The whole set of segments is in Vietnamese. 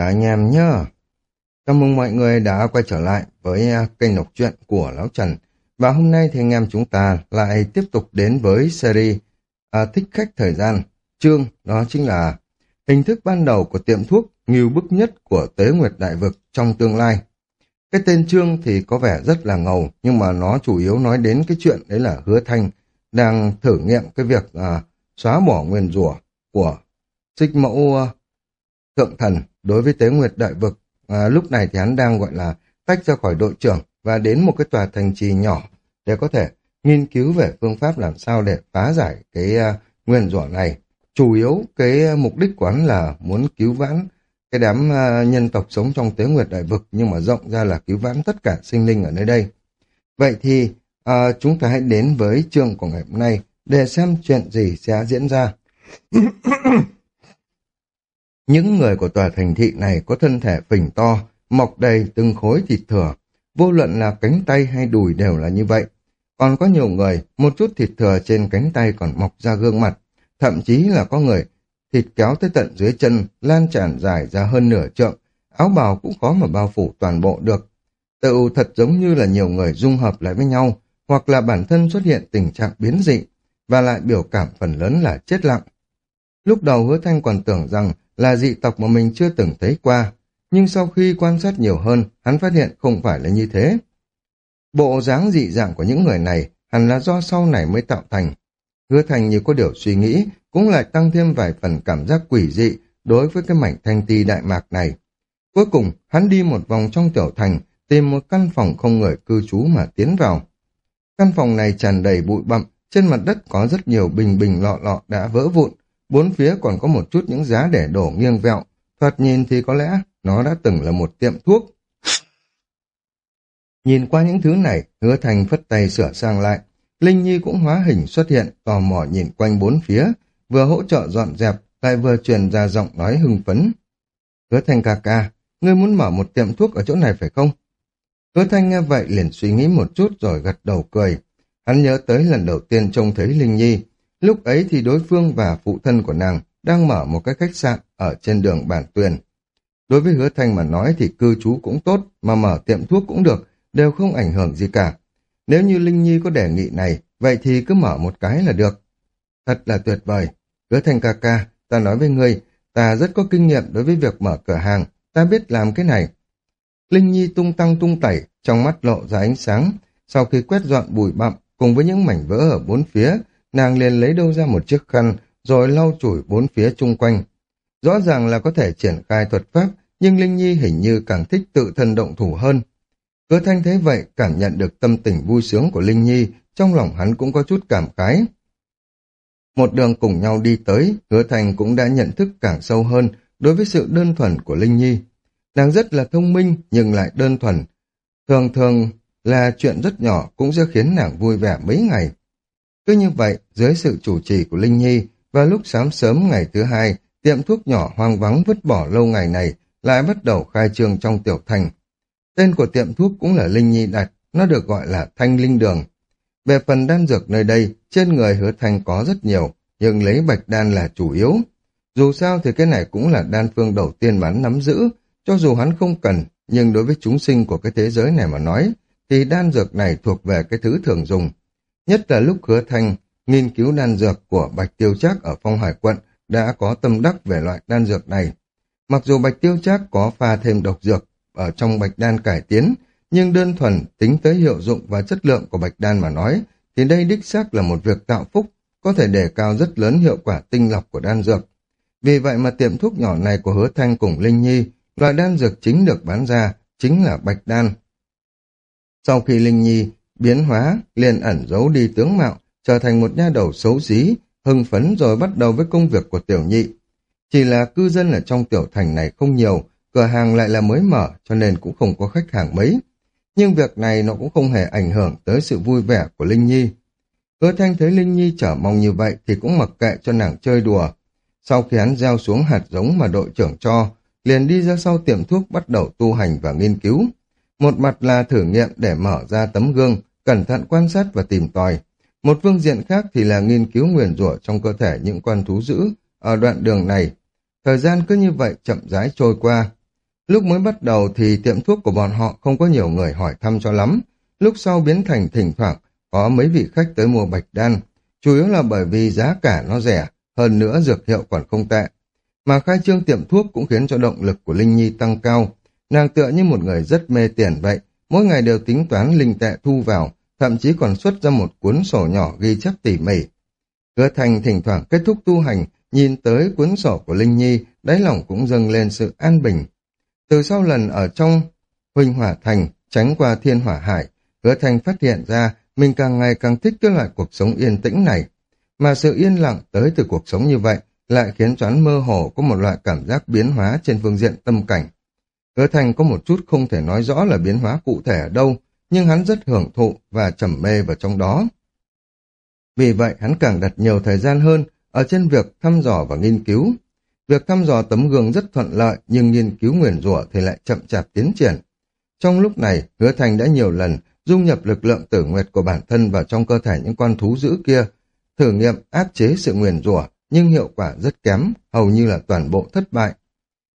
cả anh em nhá. Chào mừng mọi người đã quay trở lại với à, kênh đọc truyện của Lão Trần. Và hôm nay thì anh em chúng ta lại tiếp tục đến với series à, Thích khách thời gian. Chương đó chính là hình thức ban đầu của tiệm thuốc nghiêu bức nhất của Tế Nguyệt Đại Vực trong tương lai. Cái tên chương thì có vẻ rất là ngầu, nhưng mà nó chủ yếu nói đến cái chuyện đấy là hứa thanh đang thử nghiệm cái việc à, xóa bỏ nguyên rủa của xích mẫu à, thượng thần đối với Tế Nguyệt Đại Vực. À, lúc này thì hắn đang gọi là tách ra khỏi đội trưởng và đến một cái tòa thành trì nhỏ để có thể nghiên cứu về phương pháp làm sao để phá giải cái uh, nguyên rủa này. Chủ yếu cái mục đích của hắn là muốn cứu vãn cái đám uh, nhân tộc sống trong Tế Nguyệt Đại Vực nhưng mà rộng ra là cứu vãn tất cả sinh linh ở nơi đây. Vậy thì uh, chúng ta hãy đến với chương của ngày hôm nay để xem chuyện gì sẽ diễn ra. Những người của tòa thành thị này có thân thể phình to, mọc đầy từng khối thịt thừa. Vô luận là cánh tay hay đùi đều là như vậy. Còn có nhiều người, một chút thịt thừa trên cánh tay còn mọc ra gương mặt. Thậm chí là có người, thịt kéo tới tận dưới chân, lan tràn dài ra hơn nửa trượng. Áo bào cũng khó mà bao phủ toàn bộ được. Tự thật giống như là nhiều người dung hợp lại với nhau, hoặc là bản thân xuất hiện tình trạng biến dị, và lại biểu cảm phần lớn là chết lặng. Lúc đầu hứa thanh còn tưởng rằng là dị tộc mà mình chưa từng thấy qua, nhưng sau khi quan sát nhiều hơn, hắn phát hiện không phải là như thế. Bộ dáng dị dạng của những người này hẳn là do sau này mới tạo thành. Hứa thành như có điều suy nghĩ, cũng lại tăng thêm vài phần cảm giác quỷ dị đối với cái mảnh thanh ti đại mạc này. Cuối cùng, hắn đi một vòng trong tiểu thành, tìm một căn phòng không người cư trú mà tiến vào. Căn phòng này tràn đầy bụi bặm, trên mặt đất có rất nhiều bình bình lọ lọ đã vỡ vụn, Bốn phía còn có một chút những giá để đổ nghiêng vẹo, thoạt nhìn thì có lẽ nó đã từng là một tiệm thuốc. Nhìn qua những thứ này, hứa thành phất tay sửa sang lại. Linh Nhi cũng hóa hình xuất hiện, tò mò nhìn quanh bốn phía, vừa hỗ trợ dọn dẹp, lại vừa truyền ra giọng nói hưng phấn. Hứa thành ca ca, ngươi muốn mở một tiệm thuốc ở chỗ này phải không? Hứa thanh nghe vậy liền suy nghĩ một chút rồi gật đầu cười. Hắn nhớ tới lần đầu tiên trông thấy Linh Nhi, Lúc ấy thì đối phương và phụ thân của nàng đang mở một cái khách sạn ở trên đường Bản Tuyền. Đối với hứa thanh mà nói thì cư trú cũng tốt, mà mở tiệm thuốc cũng được, đều không ảnh hưởng gì cả. Nếu như Linh Nhi có đề nghị này, vậy thì cứ mở một cái là được. Thật là tuyệt vời. Hứa thanh ca ca, ta nói với ngươi, ta rất có kinh nghiệm đối với việc mở cửa hàng, ta biết làm cái này. Linh Nhi tung tăng tung tẩy, trong mắt lộ ra ánh sáng, sau khi quét dọn bụi bặm cùng với những mảnh vỡ ở bốn phía, nàng liền lấy đâu ra một chiếc khăn, rồi lau chùi bốn phía chung quanh. Rõ ràng là có thể triển khai thuật pháp, nhưng Linh Nhi hình như càng thích tự thân động thủ hơn. Hứa thanh thế vậy, cảm nhận được tâm tình vui sướng của Linh Nhi, trong lòng hắn cũng có chút cảm khái. Một đường cùng nhau đi tới, hứa thành cũng đã nhận thức càng sâu hơn đối với sự đơn thuần của Linh Nhi. Nàng rất là thông minh, nhưng lại đơn thuần. Thường thường là chuyện rất nhỏ cũng sẽ khiến nàng vui vẻ mấy ngày. Cứ như vậy, dưới sự chủ trì của Linh Nhi, vào lúc sáng sớm ngày thứ hai, tiệm thuốc nhỏ hoang vắng vứt bỏ lâu ngày này lại bắt đầu khai trương trong tiểu thành. Tên của tiệm thuốc cũng là Linh Nhi đặt, nó được gọi là Thanh Linh Đường. Về phần đan dược nơi đây, trên người hứa thanh có rất nhiều, nhưng lấy bạch đan là chủ yếu. Dù sao thì cái này cũng là đan phương đầu tiên mà hắn nắm giữ, cho dù hắn không cần, nhưng đối với chúng sinh của cái thế giới này mà nói, thì đan dược này thuộc về cái thứ thường dùng. Nhất là lúc hứa thanh nghiên cứu đan dược của Bạch Tiêu Trác ở phong hải quận đã có tâm đắc về loại đan dược này. Mặc dù Bạch Tiêu Trác có pha thêm độc dược ở trong bạch đan cải tiến, nhưng đơn thuần tính tới hiệu dụng và chất lượng của bạch đan mà nói, thì đây đích xác là một việc tạo phúc, có thể đề cao rất lớn hiệu quả tinh lọc của đan dược. Vì vậy mà tiệm thuốc nhỏ này của hứa thanh cùng Linh Nhi, loại đan dược chính được bán ra chính là bạch đan. Sau khi Linh Nhi biến hóa, liền ẩn giấu đi tướng mạo, trở thành một nha đầu xấu xí, hưng phấn rồi bắt đầu với công việc của tiểu nhị. Chỉ là cư dân ở trong tiểu thành này không nhiều, cửa hàng lại là mới mở cho nên cũng không có khách hàng mấy. Nhưng việc này nó cũng không hề ảnh hưởng tới sự vui vẻ của Linh Nhi. Hứa thanh thấy Linh Nhi trở mong như vậy thì cũng mặc kệ cho nàng chơi đùa. Sau khi hắn gieo xuống hạt giống mà đội trưởng cho, liền đi ra sau tiệm thuốc bắt đầu tu hành và nghiên cứu. Một mặt là thử nghiệm để mở ra tấm gương, cẩn thận quan sát và tìm tòi. Một phương diện khác thì là nghiên cứu nguyền rủa trong cơ thể những con thú dữ ở đoạn đường này. Thời gian cứ như vậy chậm rãi trôi qua. Lúc mới bắt đầu thì tiệm thuốc của bọn họ không có nhiều người hỏi thăm cho lắm. Lúc sau biến thành thỉnh thoảng có mấy vị khách tới mua bạch đan. Chủ yếu là bởi vì giá cả nó rẻ, hơn nữa dược hiệu còn không tệ. Mà khai trương tiệm thuốc cũng khiến cho động lực của Linh Nhi tăng cao. Nàng tựa như một người rất mê tiền vậy, mỗi ngày đều tính toán linh tệ thu vào, thậm chí còn xuất ra một cuốn sổ nhỏ ghi chép tỉ mỉ. Hứa Thành thỉnh thoảng kết thúc tu hành, nhìn tới cuốn sổ của Linh Nhi, đáy lòng cũng dâng lên sự an bình. Từ sau lần ở trong Huỳnh Hỏa Thành, tránh qua Thiên Hỏa Hải, Hứa Thành phát hiện ra mình càng ngày càng thích cái loại cuộc sống yên tĩnh này. Mà sự yên lặng tới từ cuộc sống như vậy lại khiến choán mơ hồ có một loại cảm giác biến hóa trên phương diện tâm cảnh. Hứa Thành có một chút không thể nói rõ là biến hóa cụ thể ở đâu, nhưng hắn rất hưởng thụ và trầm mê vào trong đó. Vì vậy hắn càng đặt nhiều thời gian hơn ở trên việc thăm dò và nghiên cứu. Việc thăm dò tấm gương rất thuận lợi nhưng nghiên cứu nguyền rủa thì lại chậm chạp tiến triển. Trong lúc này, Hứa Thành đã nhiều lần dung nhập lực lượng tử nguyệt của bản thân vào trong cơ thể những con thú dữ kia, thử nghiệm áp chế sự nguyền rủa nhưng hiệu quả rất kém, hầu như là toàn bộ thất bại.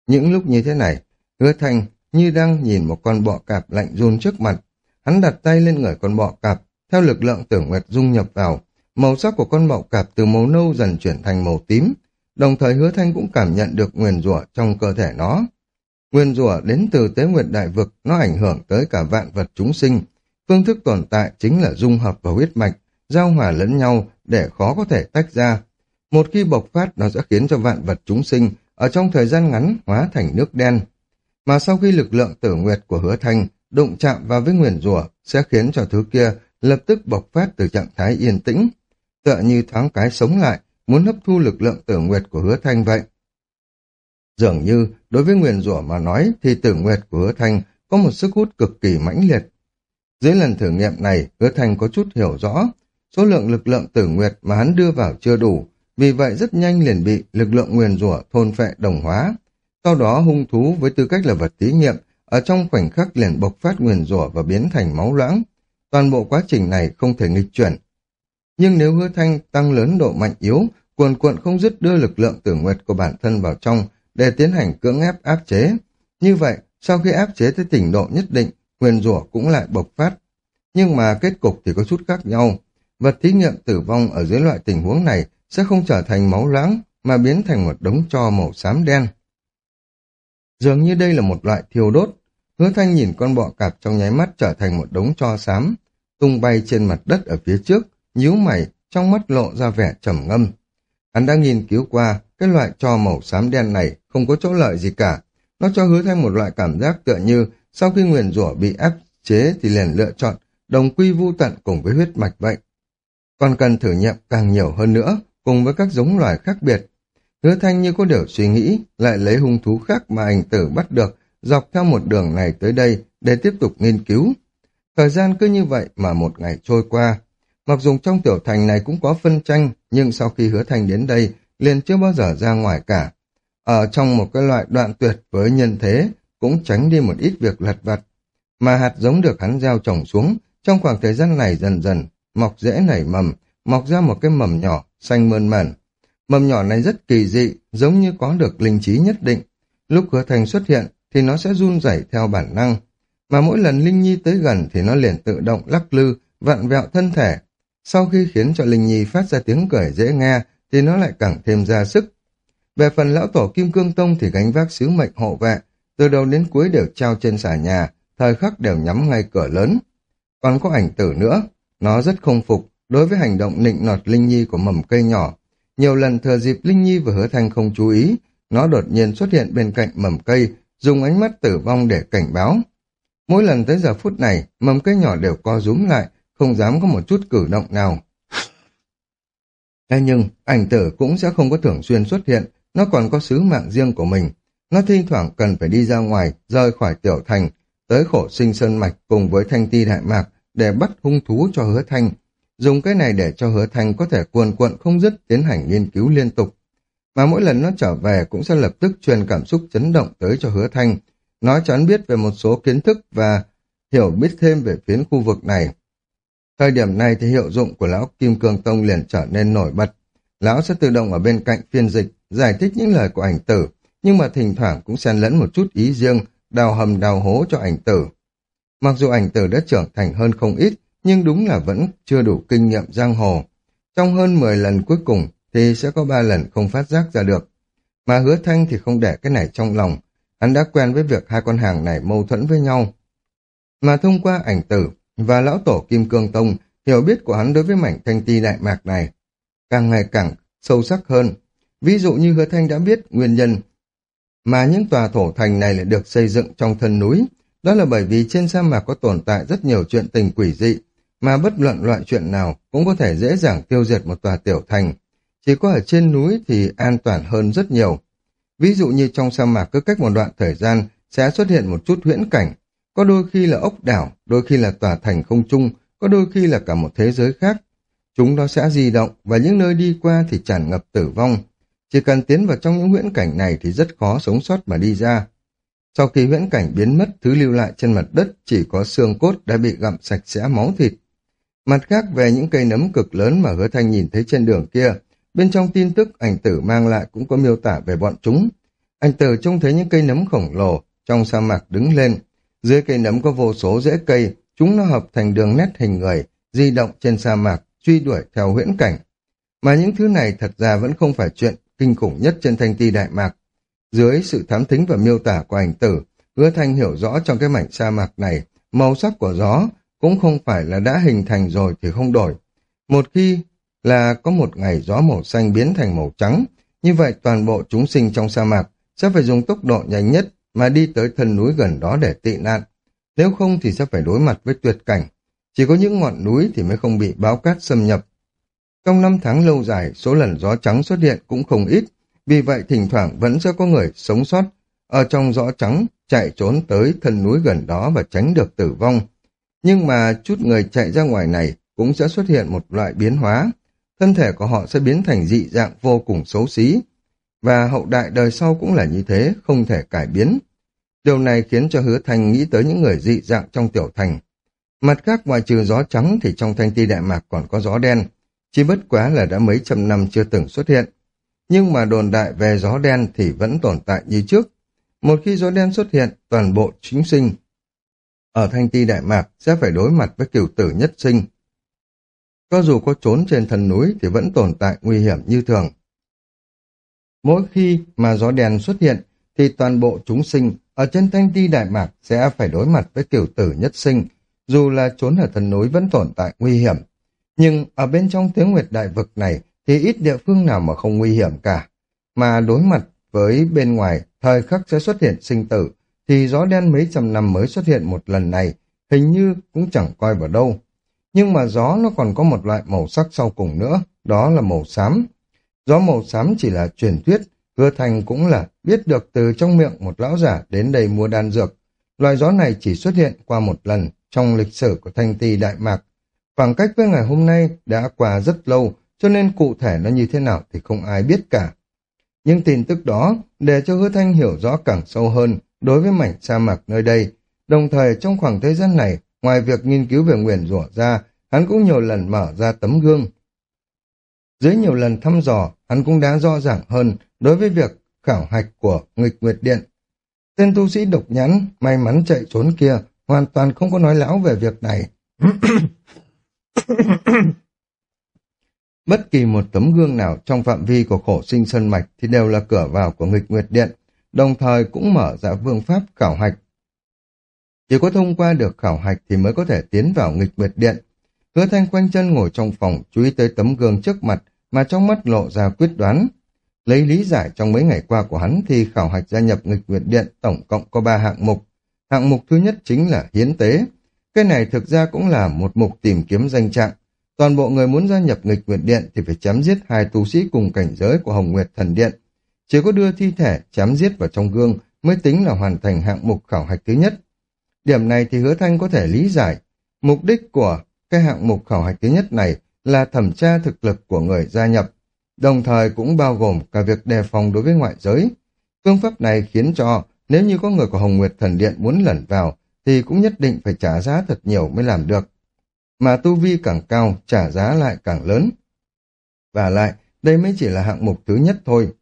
Những lúc như thế này, Hứa Thành như đang nhìn một con bọ cạp lạnh run trước mặt. Hắn đặt tay lên người con bọ cạp, theo lực lượng tử nguyệt dung nhập vào, màu sắc của con bọ cạp từ màu nâu dần chuyển thành màu tím, đồng thời Hứa Thanh cũng cảm nhận được nguyền rủa trong cơ thể nó. Nguyên rủa đến từ tế nguyệt đại vực, nó ảnh hưởng tới cả vạn vật chúng sinh. Phương thức tồn tại chính là dung hợp và huyết mạch, giao hòa lẫn nhau để khó có thể tách ra. Một khi bộc phát, nó sẽ khiến cho vạn vật chúng sinh ở trong thời gian ngắn hóa thành nước đen. Mà sau khi lực lượng tử nguyệt của hứa thanh đụng chạm vào với nguyền rủa sẽ khiến cho thứ kia lập tức bộc phát từ trạng thái yên tĩnh, tựa như thoáng cái sống lại, muốn hấp thu lực lượng tử nguyệt của hứa thanh vậy. Dường như, đối với nguyền rủa mà nói thì tử nguyệt của hứa thanh có một sức hút cực kỳ mãnh liệt. Dưới lần thử nghiệm này, hứa thanh có chút hiểu rõ, số lượng lực lượng tử nguyệt mà hắn đưa vào chưa đủ, vì vậy rất nhanh liền bị lực lượng nguyền rủa thôn phệ đồng hóa. Sau đó hung thú với tư cách là vật thí nghiệm, ở trong khoảnh khắc liền bộc phát nguyền rủa và biến thành máu loãng. Toàn bộ quá trình này không thể nghịch chuyển. Nhưng nếu hứa thanh tăng lớn độ mạnh yếu, cuồn cuộn không dứt đưa lực lượng tử nguyệt của bản thân vào trong để tiến hành cưỡng ép áp chế. Như vậy, sau khi áp chế tới tỉnh độ nhất định, nguyền rủa cũng lại bộc phát. Nhưng mà kết cục thì có chút khác nhau. Vật thí nghiệm tử vong ở dưới loại tình huống này sẽ không trở thành máu loãng mà biến thành một đống tro màu xám đen. Dường như đây là một loại thiêu đốt. Hứa thanh nhìn con bọ cạp trong nháy mắt trở thành một đống cho xám, tung bay trên mặt đất ở phía trước, nhíu mày, trong mắt lộ ra vẻ trầm ngâm. Hắn đã nghiên cứu qua, cái loại cho màu xám đen này không có chỗ lợi gì cả. Nó cho hứa thanh một loại cảm giác tựa như sau khi nguyền rủa bị áp chế thì liền lựa chọn đồng quy vu tận cùng với huyết mạch vậy. Còn cần thử nghiệm càng nhiều hơn nữa, cùng với các giống loài khác biệt. Hứa thanh như có điều suy nghĩ, lại lấy hung thú khác mà ảnh tử bắt được, dọc theo một đường này tới đây để tiếp tục nghiên cứu. Thời gian cứ như vậy mà một ngày trôi qua. Mặc dù trong tiểu thành này cũng có phân tranh, nhưng sau khi hứa thành đến đây, liền chưa bao giờ ra ngoài cả. Ở trong một cái loại đoạn tuyệt với nhân thế, cũng tránh đi một ít việc lặt vặt. Mà hạt giống được hắn gieo trồng xuống, trong khoảng thời gian này dần dần, mọc rễ nảy mầm, mọc ra một cái mầm nhỏ, xanh mơn mởn. Mầm nhỏ này rất kỳ dị, giống như có được linh trí nhất định. Lúc hứa thành xuất hiện thì nó sẽ run rẩy theo bản năng. Mà mỗi lần Linh Nhi tới gần thì nó liền tự động lắc lư, vặn vẹo thân thể. Sau khi khiến cho Linh Nhi phát ra tiếng cười dễ nghe thì nó lại càng thêm ra sức. Về phần lão tổ Kim Cương Tông thì gánh vác sứ mệnh hộ vệ, từ đầu đến cuối đều trao trên xà nhà, thời khắc đều nhắm ngay cửa lớn. Còn có ảnh tử nữa, nó rất không phục, đối với hành động nịnh nọt Linh Nhi của mầm cây nhỏ. Nhiều lần thừa dịp Linh Nhi và Hứa Thanh không chú ý, nó đột nhiên xuất hiện bên cạnh mầm cây, dùng ánh mắt tử vong để cảnh báo. Mỗi lần tới giờ phút này, mầm cây nhỏ đều co rúm lại, không dám có một chút cử động nào. Thế nhưng, ảnh tử cũng sẽ không có thường xuyên xuất hiện, nó còn có sứ mạng riêng của mình. Nó thi thoảng cần phải đi ra ngoài, rời khỏi tiểu thành, tới khổ sinh sơn mạch cùng với thanh ti đại mạc để bắt hung thú cho hứa thanh, dùng cái này để cho hứa thanh có thể cuồn cuộn không dứt tiến hành nghiên cứu liên tục. Mà mỗi lần nó trở về cũng sẽ lập tức truyền cảm xúc chấn động tới cho hứa thanh, nói cho hắn biết về một số kiến thức và hiểu biết thêm về phiến khu vực này. Thời điểm này thì hiệu dụng của lão Kim Cương Tông liền trở nên nổi bật. Lão sẽ tự động ở bên cạnh phiên dịch, giải thích những lời của ảnh tử, nhưng mà thỉnh thoảng cũng xen lẫn một chút ý riêng, đào hầm đào hố cho ảnh tử. Mặc dù ảnh tử đã trưởng thành hơn không ít, nhưng đúng là vẫn chưa đủ kinh nghiệm giang hồ. Trong hơn 10 lần cuối cùng thì sẽ có ba lần không phát giác ra được. Mà hứa thanh thì không để cái này trong lòng, hắn đã quen với việc hai con hàng này mâu thuẫn với nhau. Mà thông qua ảnh tử và lão tổ Kim Cương Tông, hiểu biết của hắn đối với mảnh thanh ti đại mạc này càng ngày càng sâu sắc hơn. Ví dụ như hứa thanh đã biết nguyên nhân mà những tòa thổ thành này lại được xây dựng trong thân núi, đó là bởi vì trên sa mạc có tồn tại rất nhiều chuyện tình quỷ dị, mà bất luận loại chuyện nào cũng có thể dễ dàng tiêu diệt một tòa tiểu thành. Chỉ có ở trên núi thì an toàn hơn rất nhiều. Ví dụ như trong sa mạc cứ cách một đoạn thời gian sẽ xuất hiện một chút huyễn cảnh, có đôi khi là ốc đảo, đôi khi là tòa thành không trung, có đôi khi là cả một thế giới khác. Chúng nó sẽ di động và những nơi đi qua thì tràn ngập tử vong. Chỉ cần tiến vào trong những huyễn cảnh này thì rất khó sống sót mà đi ra. Sau khi huyễn cảnh biến mất, thứ lưu lại trên mặt đất chỉ có xương cốt đã bị gặm sạch sẽ máu thịt. Mặt khác về những cây nấm cực lớn mà hứa thanh nhìn thấy trên đường kia, bên trong tin tức ảnh tử mang lại cũng có miêu tả về bọn chúng. Ảnh tử trông thấy những cây nấm khổng lồ trong sa mạc đứng lên. Dưới cây nấm có vô số rễ cây, chúng nó hợp thành đường nét hình người, di động trên sa mạc, truy đuổi theo huyễn cảnh. Mà những thứ này thật ra vẫn không phải chuyện kinh khủng nhất trên thanh ti đại mạc. Dưới sự thám thính và miêu tả của ảnh tử, hứa thanh hiểu rõ trong cái mảnh sa mạc này, màu sắc của gió cũng không phải là đã hình thành rồi thì không đổi. Một khi là có một ngày gió màu xanh biến thành màu trắng, như vậy toàn bộ chúng sinh trong sa mạc sẽ phải dùng tốc độ nhanh nhất mà đi tới thân núi gần đó để tị nạn. Nếu không thì sẽ phải đối mặt với tuyệt cảnh. Chỉ có những ngọn núi thì mới không bị báo cát xâm nhập. Trong năm tháng lâu dài, số lần gió trắng xuất hiện cũng không ít, vì vậy thỉnh thoảng vẫn sẽ có người sống sót ở trong gió trắng chạy trốn tới thân núi gần đó và tránh được tử vong. Nhưng mà chút người chạy ra ngoài này cũng sẽ xuất hiện một loại biến hóa. Thân thể của họ sẽ biến thành dị dạng vô cùng xấu xí. Và hậu đại đời sau cũng là như thế, không thể cải biến. Điều này khiến cho hứa thanh nghĩ tới những người dị dạng trong tiểu thành. Mặt khác ngoài trừ gió trắng thì trong thanh ti đại mạc còn có gió đen. Chỉ bất quá là đã mấy trăm năm chưa từng xuất hiện. Nhưng mà đồn đại về gió đen thì vẫn tồn tại như trước. Một khi gió đen xuất hiện, toàn bộ chính sinh ở thanh ti đại mạc sẽ phải đối mặt với kiểu tử nhất sinh. Cho dù có trốn trên thần núi thì vẫn tồn tại nguy hiểm như thường. Mỗi khi mà gió đen xuất hiện thì toàn bộ chúng sinh ở trên thanh ti đại mạc sẽ phải đối mặt với kiểu tử nhất sinh, dù là trốn ở thần núi vẫn tồn tại nguy hiểm. Nhưng ở bên trong tiếng nguyệt đại vực này thì ít địa phương nào mà không nguy hiểm cả. Mà đối mặt với bên ngoài, thời khắc sẽ xuất hiện sinh tử, thì gió đen mấy trăm năm mới xuất hiện một lần này, hình như cũng chẳng coi vào đâu. Nhưng mà gió nó còn có một loại màu sắc sau cùng nữa, đó là màu xám. Gió màu xám chỉ là truyền thuyết, hứa thành cũng là biết được từ trong miệng một lão giả đến đây mua đan dược. Loại gió này chỉ xuất hiện qua một lần trong lịch sử của thanh ti Đại Mạc. Khoảng cách với ngày hôm nay đã qua rất lâu, cho nên cụ thể nó như thế nào thì không ai biết cả. Nhưng tin tức đó, để cho hứa thanh hiểu rõ càng sâu hơn đối với mảnh sa mạc nơi đây, đồng thời trong khoảng thời gian này, ngoài việc nghiên cứu về nguyền rủa ra, hắn cũng nhiều lần mở ra tấm gương. Dưới nhiều lần thăm dò, hắn cũng đã rõ ràng hơn đối với việc khảo hạch của nghịch nguyệt điện. Tên tu sĩ độc nhãn, may mắn chạy trốn kia, hoàn toàn không có nói lão về việc này. Bất kỳ một tấm gương nào trong phạm vi của khổ sinh sân mạch thì đều là cửa vào của nghịch nguyệt điện, đồng thời cũng mở ra phương pháp khảo hạch. Chỉ có thông qua được khảo hạch thì mới có thể tiến vào nghịch nguyệt điện. Hứa thanh quanh chân ngồi trong phòng, chú ý tới tấm gương trước mặt, mà trong mắt lộ ra quyết đoán. Lấy lý giải trong mấy ngày qua của hắn thì khảo hạch gia nhập nghịch nguyệt điện tổng cộng có ba hạng mục. Hạng mục thứ nhất chính là hiến tế. Cái này thực ra cũng là một mục tìm kiếm danh trạng. Toàn bộ người muốn gia nhập nghịch nguyệt điện thì phải chém giết hai tu sĩ cùng cảnh giới của Hồng Nguyệt Thần Điện. Chỉ có đưa thi thể chém giết vào trong gương mới tính là hoàn thành hạng mục khảo hạch thứ nhất. Điểm này thì hứa thanh có thể lý giải. Mục đích của cái hạng mục khảo hạch thứ nhất này là thẩm tra thực lực của người gia nhập, đồng thời cũng bao gồm cả việc đề phòng đối với ngoại giới. Phương pháp này khiến cho nếu như có người của Hồng Nguyệt Thần Điện muốn lẩn vào thì cũng nhất định phải trả giá thật nhiều mới làm được mà tu vi càng cao, trả giá lại càng lớn. Và lại, đây mới chỉ là hạng mục thứ nhất thôi.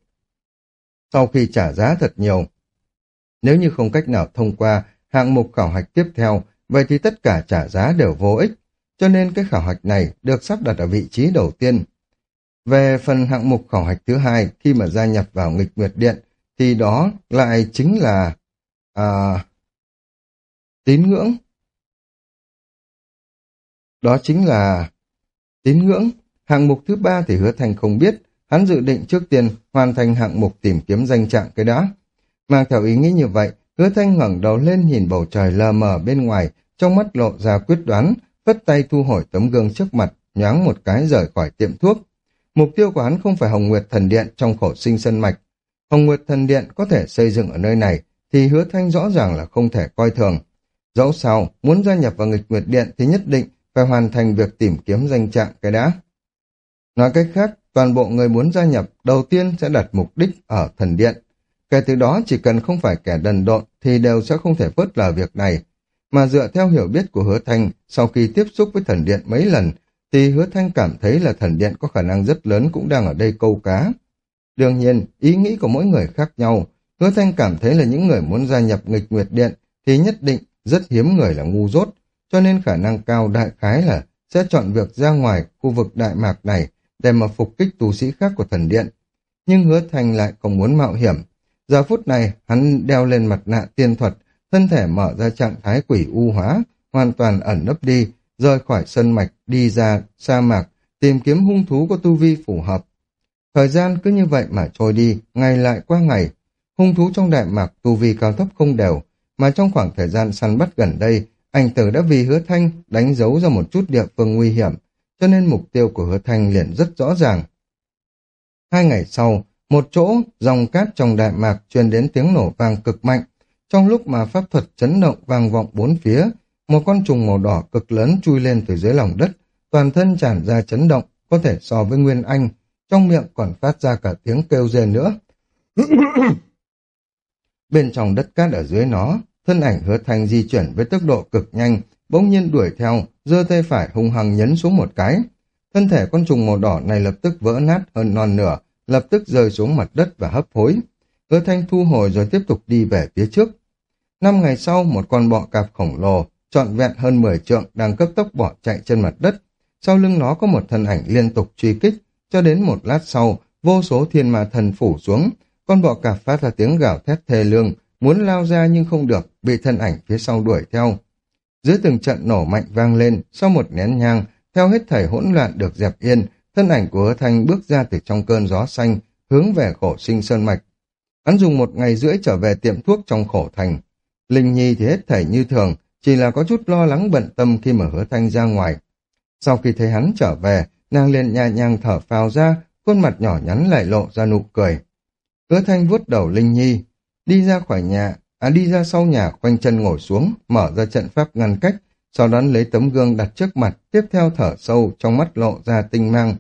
Sau khi trả giá thật nhiều, Nếu như không cách nào thông qua hạng mục khảo hạch tiếp theo, vậy thì tất cả trả giá đều vô ích. Cho nên cái khảo hạch này được sắp đặt ở vị trí đầu tiên. Về phần hạng mục khảo hạch thứ hai, khi mà gia nhập vào nghịch nguyệt điện, thì đó lại chính là à, tín ngưỡng. Đó chính là tín ngưỡng. Hạng mục thứ ba thì hứa thành không biết, hắn dự định trước tiên hoàn thành hạng mục tìm kiếm danh trạng cái đã. Mang theo ý nghĩ như vậy, hứa thanh ngẩng đầu lên nhìn bầu trời lờ mờ bên ngoài, trong mắt lộ ra quyết đoán, vất tay thu hồi tấm gương trước mặt, nhoáng một cái rời khỏi tiệm thuốc. Mục tiêu của hắn không phải Hồng Nguyệt Thần Điện trong khổ sinh sân mạch. Hồng Nguyệt Thần Điện có thể xây dựng ở nơi này, thì hứa thanh rõ ràng là không thể coi thường. Dẫu sao, muốn gia nhập vào nghịch Nguyệt Điện thì nhất định phải hoàn thành việc tìm kiếm danh trạng cái đã. Nói cách khác, toàn bộ người muốn gia nhập đầu tiên sẽ đặt mục đích ở thần điện. Kể từ đó chỉ cần không phải kẻ đần độn thì đều sẽ không thể phớt lờ việc này. Mà dựa theo hiểu biết của hứa thanh, sau khi tiếp xúc với thần điện mấy lần, thì hứa thanh cảm thấy là thần điện có khả năng rất lớn cũng đang ở đây câu cá. Đương nhiên, ý nghĩ của mỗi người khác nhau, hứa thanh cảm thấy là những người muốn gia nhập nghịch nguyệt điện thì nhất định rất hiếm người là ngu dốt, cho nên khả năng cao đại khái là sẽ chọn việc ra ngoài khu vực Đại Mạc này để mà phục kích tù sĩ khác của thần điện. Nhưng hứa Thanh lại không muốn mạo hiểm. Giờ phút này, hắn đeo lên mặt nạ tiên thuật, thân thể mở ra trạng thái quỷ u hóa, hoàn toàn ẩn nấp đi, rời khỏi sân mạch, đi ra sa mạc, tìm kiếm hung thú có tu vi phù hợp. Thời gian cứ như vậy mà trôi đi, ngày lại qua ngày. Hung thú trong đại mạc tu vi cao thấp không đều, mà trong khoảng thời gian săn bắt gần đây, anh tử đã vì hứa thanh đánh dấu ra một chút địa phương nguy hiểm, cho nên mục tiêu của hứa thanh liền rất rõ ràng. Hai ngày sau, một chỗ dòng cát trong đại mạc truyền đến tiếng nổ vang cực mạnh. Trong lúc mà pháp thuật chấn động vang vọng bốn phía, một con trùng màu đỏ cực lớn chui lên từ dưới lòng đất, toàn thân tràn ra chấn động, có thể so với Nguyên Anh, trong miệng còn phát ra cả tiếng kêu rên nữa. Bên trong đất cát ở dưới nó, thân ảnh hứa thanh di chuyển với tốc độ cực nhanh, bỗng nhiên đuổi theo, giơ tay phải hung hăng nhấn xuống một cái. Thân thể con trùng màu đỏ này lập tức vỡ nát hơn non nửa, lập tức rơi xuống mặt đất và hấp hối. Hứa thanh thu hồi rồi tiếp tục đi về phía trước. Năm ngày sau, một con bọ cạp khổng lồ, trọn vẹn hơn 10 trượng, đang cấp tốc bỏ chạy trên mặt đất. Sau lưng nó có một thân ảnh liên tục truy kích, cho đến một lát sau, vô số thiên ma thần phủ xuống. Con bọ cạp phát ra tiếng gào thét thê lương, muốn lao ra nhưng không được, bị thân ảnh phía sau đuổi theo. Dưới từng trận nổ mạnh vang lên, sau một nén nhang, theo hết thảy hỗn loạn được dẹp yên, thân ảnh của hứa thanh bước ra từ trong cơn gió xanh, hướng về khổ sinh sơn mạch. Hắn dùng một ngày rưỡi trở về tiệm thuốc trong khổ thành. Linh Nhi thì hết thảy như thường, chỉ là có chút lo lắng bận tâm khi mà hứa thanh ra ngoài. Sau khi thấy hắn trở về, nàng liền nhẹ nhàng thở phào ra, khuôn mặt nhỏ nhắn lại lộ ra nụ cười. Hứa thanh vuốt đầu Linh Nhi, đi ra khỏi nhà, à đi ra sau nhà khoanh chân ngồi xuống, mở ra trận pháp ngăn cách, sau đó lấy tấm gương đặt trước mặt, tiếp theo thở sâu, trong mắt lộ ra tinh mang.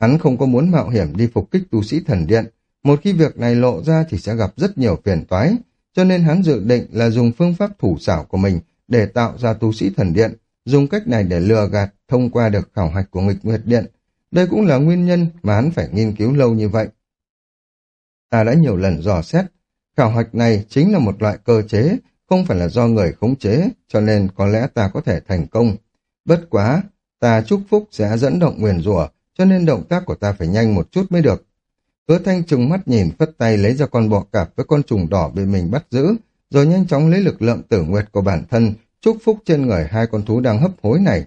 Hắn không có muốn mạo hiểm đi phục kích tu sĩ thần điện, một khi việc này lộ ra thì sẽ gặp rất nhiều phiền toái, cho nên hắn dự định là dùng phương pháp thủ xảo của mình để tạo ra tu sĩ thần điện, dùng cách này để lừa gạt thông qua được khảo hạch của nghịch nguyệt điện. Đây cũng là nguyên nhân mà hắn phải nghiên cứu lâu như vậy. Ta đã nhiều lần dò xét, khảo hạch này chính là một loại cơ chế, không phải là do người khống chế, cho nên có lẽ ta có thể thành công. Bất quá, ta chúc phúc sẽ dẫn động nguyền rủa, cho nên động tác của ta phải nhanh một chút mới được. Hứa thanh trừng mắt nhìn phất tay lấy ra con bọ cạp với con trùng đỏ bị mình bắt giữ, rồi nhanh chóng lấy lực lượng tử nguyệt của bản thân, chúc phúc trên người hai con thú đang hấp hối này.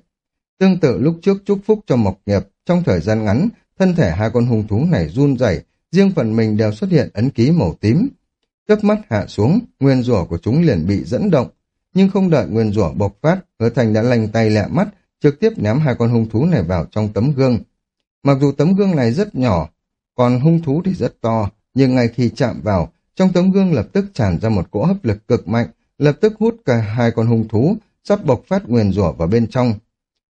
Tương tự lúc trước chúc phúc cho Mộc Nghiệp, trong thời gian ngắn, thân thể hai con hung thú này run rẩy, riêng phần mình đều xuất hiện ấn ký màu tím. Chớp mắt hạ xuống, nguyên rủa của chúng liền bị dẫn động, nhưng không đợi nguyên rủa bộc phát, Hứa Thành đã lanh tay lẹ mắt, trực tiếp ném hai con hung thú này vào trong tấm gương. Mặc dù tấm gương này rất nhỏ, còn hung thú thì rất to, nhưng ngay khi chạm vào, trong tấm gương lập tức tràn ra một cỗ hấp lực cực mạnh, lập tức hút cả hai con hung thú, sắp bộc phát nguyền rủa vào bên trong.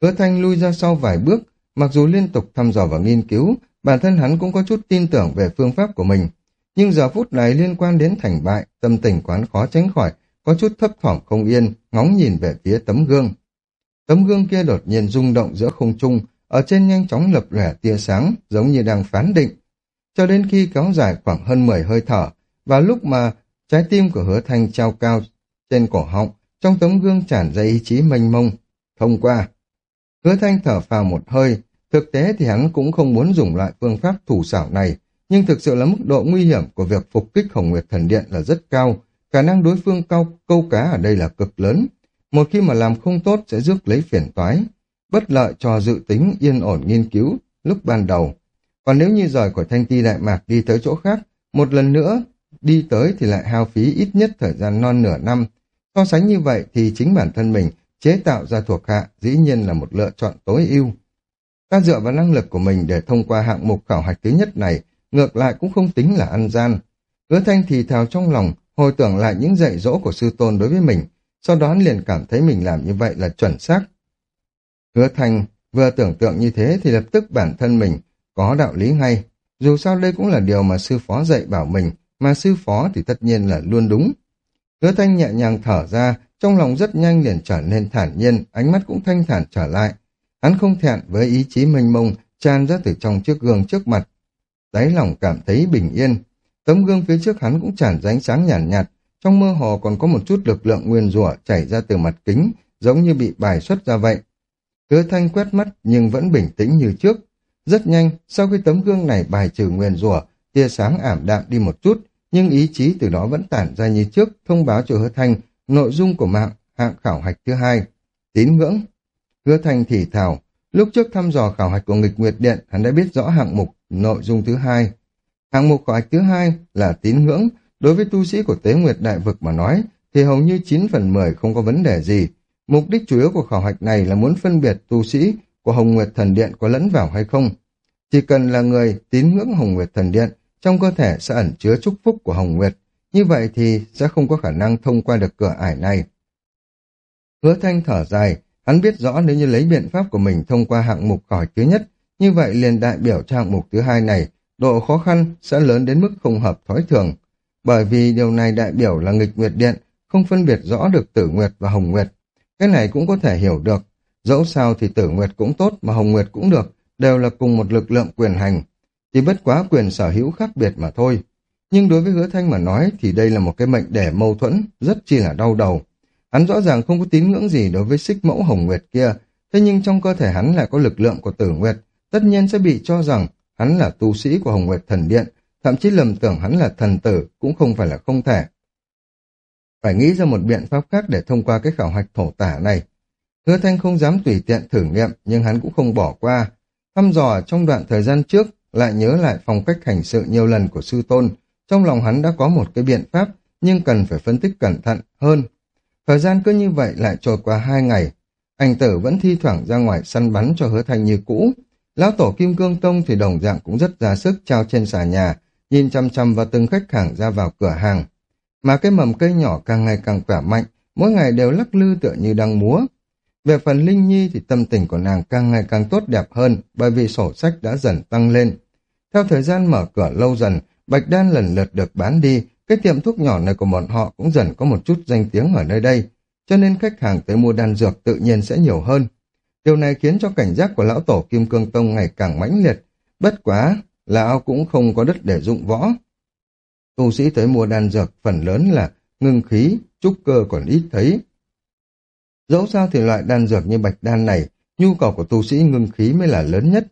Hứa Thanh lui ra sau vài bước, mặc dù liên tục thăm dò và nghiên cứu, bản thân hắn cũng có chút tin tưởng về phương pháp của mình. Nhưng giờ phút này liên quan đến thành bại, tâm tình quán khó tránh khỏi, có chút thấp thỏm không yên, ngóng nhìn về phía tấm gương. Tấm gương kia đột nhiên rung động giữa không trung, ở trên nhanh chóng lập lẻ tia sáng, giống như đang phán định. Cho đến khi kéo dài khoảng hơn 10 hơi thở, và lúc mà Trái tim của hứa thanh trao cao trên cổ họng, trong tấm gương tràn ra ý chí mênh mông. Thông qua. Hứa thanh thở phào một hơi, thực tế thì hắn cũng không muốn dùng loại phương pháp thủ xảo này, nhưng thực sự là mức độ nguy hiểm của việc phục kích Hồng Nguyệt Thần Điện là rất cao, khả năng đối phương cao câu cá ở đây là cực lớn. Một khi mà làm không tốt sẽ rước lấy phiền toái, bất lợi cho dự tính yên ổn nghiên cứu lúc ban đầu. Còn nếu như rời khỏi thanh ti Đại Mạc đi tới chỗ khác, một lần nữa đi tới thì lại hao phí ít nhất thời gian non nửa năm. So sánh như vậy thì chính bản thân mình chế tạo ra thuộc hạ dĩ nhiên là một lựa chọn tối ưu. Ta dựa vào năng lực của mình để thông qua hạng mục khảo hạch thứ nhất này, ngược lại cũng không tính là ăn gian. Hứa thanh thì thào trong lòng, hồi tưởng lại những dạy dỗ của sư tôn đối với mình, sau đó liền cảm thấy mình làm như vậy là chuẩn xác. Hứa thanh vừa tưởng tượng như thế thì lập tức bản thân mình có đạo lý ngay. Dù sao đây cũng là điều mà sư phó dạy bảo mình, mà sư phó thì tất nhiên là luôn đúng. Hứa thanh nhẹ nhàng thở ra, trong lòng rất nhanh liền trở nên thản nhiên, ánh mắt cũng thanh thản trở lại. Hắn không thẹn với ý chí mênh mông tràn ra từ trong chiếc gương trước mặt. Đáy lòng cảm thấy bình yên. Tấm gương phía trước hắn cũng tràn ra ánh sáng nhàn nhạt, nhạt, trong mơ hồ còn có một chút lực lượng nguyên rủa chảy ra từ mặt kính, giống như bị bài xuất ra vậy. Hứa thanh quét mắt nhưng vẫn bình tĩnh như trước. Rất nhanh, sau khi tấm gương này bài trừ nguyên rủa, tia sáng ảm đạm đi một chút, nhưng ý chí từ đó vẫn tản ra như trước, thông báo cho hứa thanh nội dung của mạng hạng khảo hạch thứ hai. Tín ngưỡng. Hứa thanh thì thảo, lúc trước thăm dò khảo hạch của nghịch nguyệt điện, hắn đã biết rõ hạng mục nội dung thứ hai. Hạng mục khảo hạch thứ hai là tín ngưỡng, đối với tu sĩ của tế nguyệt đại vực mà nói, thì hầu như 9 phần 10 không có vấn đề gì. Mục đích chủ yếu của khảo hạch này là muốn phân biệt tu sĩ của Hồng Nguyệt Thần Điện có lẫn vào hay không. Chỉ cần là người tín ngưỡng Hồng Nguyệt Thần Điện, trong cơ thể sẽ ẩn chứa chúc phúc của Hồng Nguyệt, như vậy thì sẽ không có khả năng thông qua được cửa ải này. Hứa thanh thở dài, hắn biết rõ nếu như lấy biện pháp của mình thông qua hạng mục khỏi thứ nhất, như vậy liền đại biểu cho hạng mục thứ hai này, độ khó khăn sẽ lớn đến mức không hợp thói thường. Bởi vì điều này đại biểu là nghịch nguyệt điện, không phân biệt rõ được tử nguyệt và hồng nguyệt. Cái này cũng có thể hiểu được. Dẫu sao thì tử nguyệt cũng tốt mà hồng nguyệt cũng được, đều là cùng một lực lượng quyền hành. Chỉ bất quá quyền sở hữu khác biệt mà thôi. Nhưng đối với hứa thanh mà nói thì đây là một cái mệnh để mâu thuẫn, rất chi là đau đầu. Hắn rõ ràng không có tín ngưỡng gì đối với xích mẫu hồng nguyệt kia, thế nhưng trong cơ thể hắn lại có lực lượng của tử nguyệt, tất nhiên sẽ bị cho rằng hắn là tu sĩ của hồng nguyệt thần điện, thậm chí lầm tưởng hắn là thần tử cũng không phải là không thể. Phải nghĩ ra một biện pháp khác để thông qua cái khảo hạch thổ tả này. Hứa thanh không dám tùy tiện thử nghiệm, nhưng hắn cũng không bỏ qua. Thăm dò trong đoạn thời gian trước, lại nhớ lại phong cách hành sự nhiều lần của sư tôn, trong lòng hắn đã có một cái biện pháp, nhưng cần phải phân tích cẩn thận hơn. Thời gian cứ như vậy lại trôi qua hai ngày. Anh tử vẫn thi thoảng ra ngoài săn bắn cho hứa thanh như cũ. Lão tổ Kim Cương Tông thì đồng dạng cũng rất ra sức trao trên xà nhà, nhìn chăm chăm vào từng khách hàng ra vào cửa hàng. Mà cái mầm cây nhỏ càng ngày càng khỏe mạnh, mỗi ngày đều lắc lư tựa như đang múa. Về phần Linh Nhi thì tâm tình của nàng càng ngày càng tốt đẹp hơn bởi vì sổ sách đã dần tăng lên. Theo thời gian mở cửa lâu dần, Bạch đan lần lượt được bán đi, cái tiệm thuốc nhỏ này của bọn họ cũng dần có một chút danh tiếng ở nơi đây, cho nên khách hàng tới mua đan dược tự nhiên sẽ nhiều hơn. Điều này khiến cho cảnh giác của lão tổ Kim Cương Tông ngày càng mãnh liệt, bất quá, lão cũng không có đất để dụng võ. Tu sĩ tới mua đan dược phần lớn là ngưng khí, trúc cơ còn ít thấy. Dẫu sao thì loại đan dược như bạch đan này, nhu cầu của tu sĩ ngưng khí mới là lớn nhất.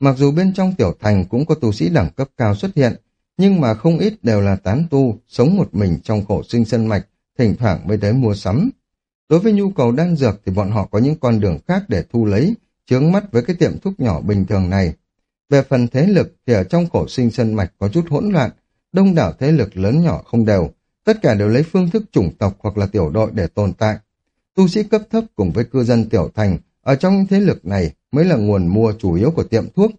Mặc dù bên trong tiểu thành cũng có tu sĩ đẳng cấp cao xuất hiện, nhưng mà không ít đều là tán tu, sống một mình trong khổ sinh sân mạch, thỉnh thoảng mới tới mua sắm. Đối với nhu cầu đan dược thì bọn họ có những con đường khác để thu lấy, chướng mắt với cái tiệm thuốc nhỏ bình thường này. Về phần thế lực thì ở trong cổ sinh sân mạch có chút hỗn loạn, đông đảo thế lực lớn nhỏ không đều, tất cả đều lấy phương thức chủng tộc hoặc là tiểu đội để tồn tại. Tu sĩ cấp thấp cùng với cư dân tiểu thành, ở trong những thế lực này mới là nguồn mua chủ yếu của tiệm thuốc,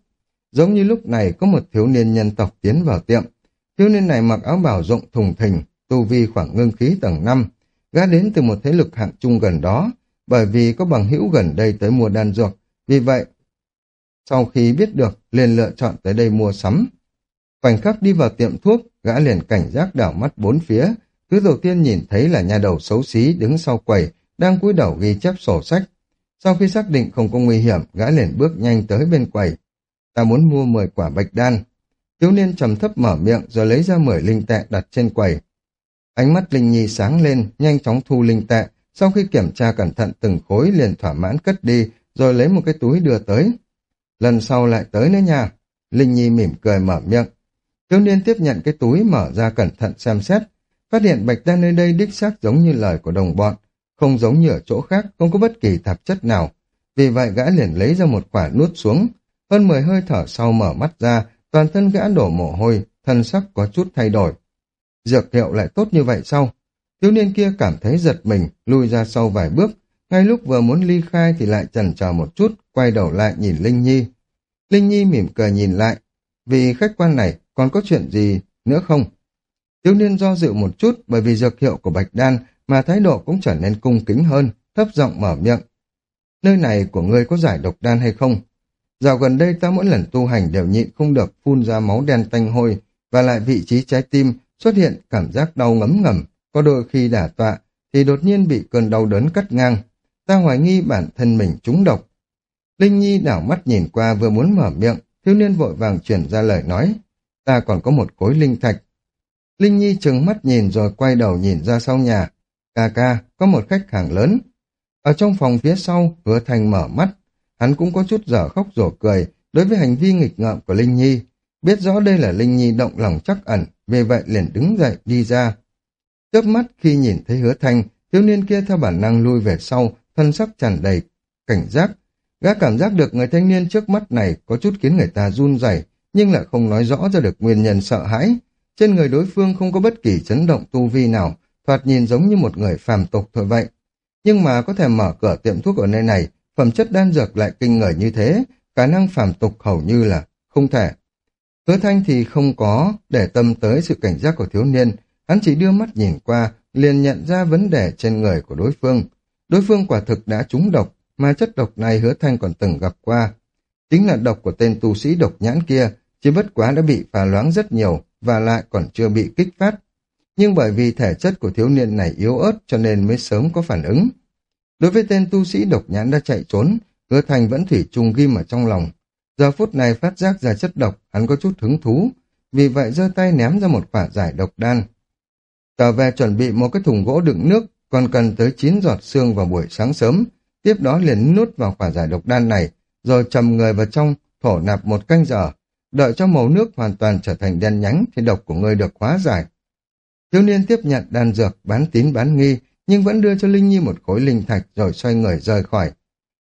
Giống như lúc này có một thiếu niên nhân tộc tiến vào tiệm. Thiếu niên này mặc áo bảo rộng thùng thình, tu vi khoảng ngưng khí tầng 5, gã đến từ một thế lực hạng trung gần đó, bởi vì có bằng hữu gần đây tới mua đan dược. Vì vậy, sau khi biết được, liền lựa chọn tới đây mua sắm. Khoảnh khắc đi vào tiệm thuốc, gã liền cảnh giác đảo mắt bốn phía. Thứ đầu tiên nhìn thấy là nhà đầu xấu xí đứng sau quầy, đang cúi đầu ghi chép sổ sách. Sau khi xác định không có nguy hiểm, gã liền bước nhanh tới bên quầy, ta muốn mua 10 quả bạch đan. Thiếu niên trầm thấp mở miệng rồi lấy ra 10 linh tệ đặt trên quầy. Ánh mắt Linh Nhi sáng lên, nhanh chóng thu linh tệ, sau khi kiểm tra cẩn thận từng khối liền thỏa mãn cất đi, rồi lấy một cái túi đưa tới. Lần sau lại tới nữa nha. Linh Nhi mỉm cười mở miệng. Thiếu niên tiếp nhận cái túi mở ra cẩn thận xem xét, phát hiện bạch đan nơi đây đích xác giống như lời của đồng bọn, không giống như ở chỗ khác, không có bất kỳ tạp chất nào. Vì vậy gã liền lấy ra một quả nuốt xuống, hơn mười hơi thở sau mở mắt ra, toàn thân gã đổ mồ hôi, thân sắc có chút thay đổi. Dược hiệu lại tốt như vậy sao? Thiếu niên kia cảm thấy giật mình, lui ra sau vài bước, ngay lúc vừa muốn ly khai thì lại chần chờ một chút, quay đầu lại nhìn Linh Nhi. Linh Nhi mỉm cười nhìn lại, vì khách quan này còn có chuyện gì nữa không? Thiếu niên do dự một chút bởi vì dược hiệu của Bạch Đan mà thái độ cũng trở nên cung kính hơn, thấp giọng mở miệng. Nơi này của ngươi có giải độc đan hay không? Dạo gần đây ta mỗi lần tu hành đều nhịn không được phun ra máu đen tanh hôi và lại vị trí trái tim xuất hiện cảm giác đau ngấm ngầm, có đôi khi đả tọa thì đột nhiên bị cơn đau đớn cắt ngang. Ta hoài nghi bản thân mình trúng độc. Linh Nhi đảo mắt nhìn qua vừa muốn mở miệng, thiếu niên vội vàng chuyển ra lời nói. Ta còn có một khối linh thạch. Linh Nhi trừng mắt nhìn rồi quay đầu nhìn ra sau nhà. Ca ca, có một khách hàng lớn. Ở trong phòng phía sau, hứa thành mở mắt. Hắn cũng có chút giở khóc rổ cười đối với hành vi nghịch ngợm của Linh Nhi. Biết rõ đây là Linh Nhi động lòng chắc ẩn, vì vậy liền đứng dậy đi ra. Chớp mắt khi nhìn thấy hứa thanh, thiếu niên kia theo bản năng lui về sau, thân sắc tràn đầy cảnh giác. Gã cảm giác được người thanh niên trước mắt này có chút khiến người ta run rẩy, nhưng lại không nói rõ ra được nguyên nhân sợ hãi. Trên người đối phương không có bất kỳ chấn động tu vi nào, thoạt nhìn giống như một người phàm tục thôi vậy. Nhưng mà có thể mở cửa tiệm thuốc ở nơi này, phẩm chất đan dược lại kinh người như thế, khả năng phàm tục hầu như là không thể. Hứa thanh thì không có để tâm tới sự cảnh giác của thiếu niên, hắn chỉ đưa mắt nhìn qua, liền nhận ra vấn đề trên người của đối phương. Đối phương quả thực đã trúng độc, mà chất độc này hứa thanh còn từng gặp qua. Chính là độc của tên tu sĩ độc nhãn kia, chỉ bất quá đã bị phá loáng rất nhiều và lại còn chưa bị kích phát. Nhưng bởi vì thể chất của thiếu niên này yếu ớt cho nên mới sớm có phản ứng. Đối với tên tu sĩ độc nhãn đã chạy trốn, hứa Thanh vẫn thủy chung ghim ở trong lòng. Giờ phút này phát giác ra chất độc, hắn có chút hứng thú, vì vậy giơ tay ném ra một quả giải độc đan. Trở về chuẩn bị một cái thùng gỗ đựng nước, còn cần tới 9 giọt xương vào buổi sáng sớm, tiếp đó liền nuốt vào quả giải độc đan này, rồi trầm người vào trong, thổ nạp một canh giờ, đợi cho màu nước hoàn toàn trở thành đen nhánh thì độc của ngươi được hóa giải. Thiếu niên tiếp nhận đan dược, bán tín bán nghi, nhưng vẫn đưa cho Linh Nhi một khối linh thạch rồi xoay người rời khỏi.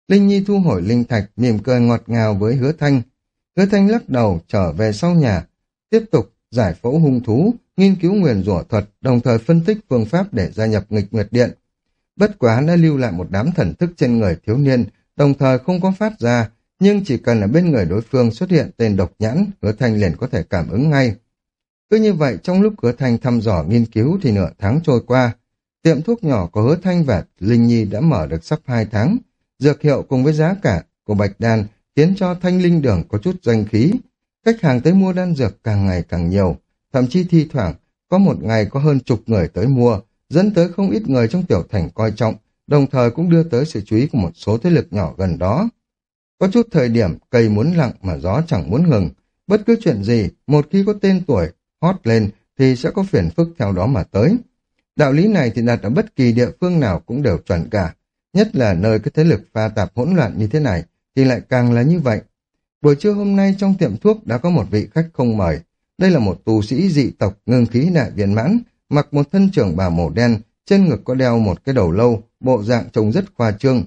Linh Nhi thu hồi linh thạch, mỉm cười ngọt ngào với hứa thanh. Hứa thanh lắc đầu trở về sau nhà, tiếp tục giải phẫu hung thú, nghiên cứu nguyền rủa thuật, đồng thời phân tích phương pháp để gia nhập nghịch nguyệt điện. Bất quá đã lưu lại một đám thần thức trên người thiếu niên, đồng thời không có phát ra, nhưng chỉ cần ở bên người đối phương xuất hiện tên độc nhãn, hứa thanh liền có thể cảm ứng ngay. Cứ như vậy, trong lúc hứa thanh thăm dò nghiên cứu thì nửa tháng trôi qua, tiệm thuốc nhỏ của hứa thanh và Linh Nhi đã mở được sắp hai tháng. Dược hiệu cùng với giá cả của Bạch Đan khiến cho thanh linh đường có chút danh khí. Khách hàng tới mua đan dược càng ngày càng nhiều, thậm chí thi thoảng có một ngày có hơn chục người tới mua, dẫn tới không ít người trong tiểu thành coi trọng, đồng thời cũng đưa tới sự chú ý của một số thế lực nhỏ gần đó. Có chút thời điểm cây muốn lặng mà gió chẳng muốn ngừng, bất cứ chuyện gì, một khi có tên tuổi hot lên thì sẽ có phiền phức theo đó mà tới. Đạo lý này thì đặt ở bất kỳ địa phương nào cũng đều chuẩn cả, nhất là nơi cái thế lực pha tạp hỗn loạn như thế này thì lại càng là như vậy. Buổi trưa hôm nay trong tiệm thuốc đã có một vị khách không mời. Đây là một tù sĩ dị tộc ngưng khí đại viên mãn, mặc một thân trưởng bào màu đen, trên ngực có đeo một cái đầu lâu, bộ dạng trông rất khoa trương.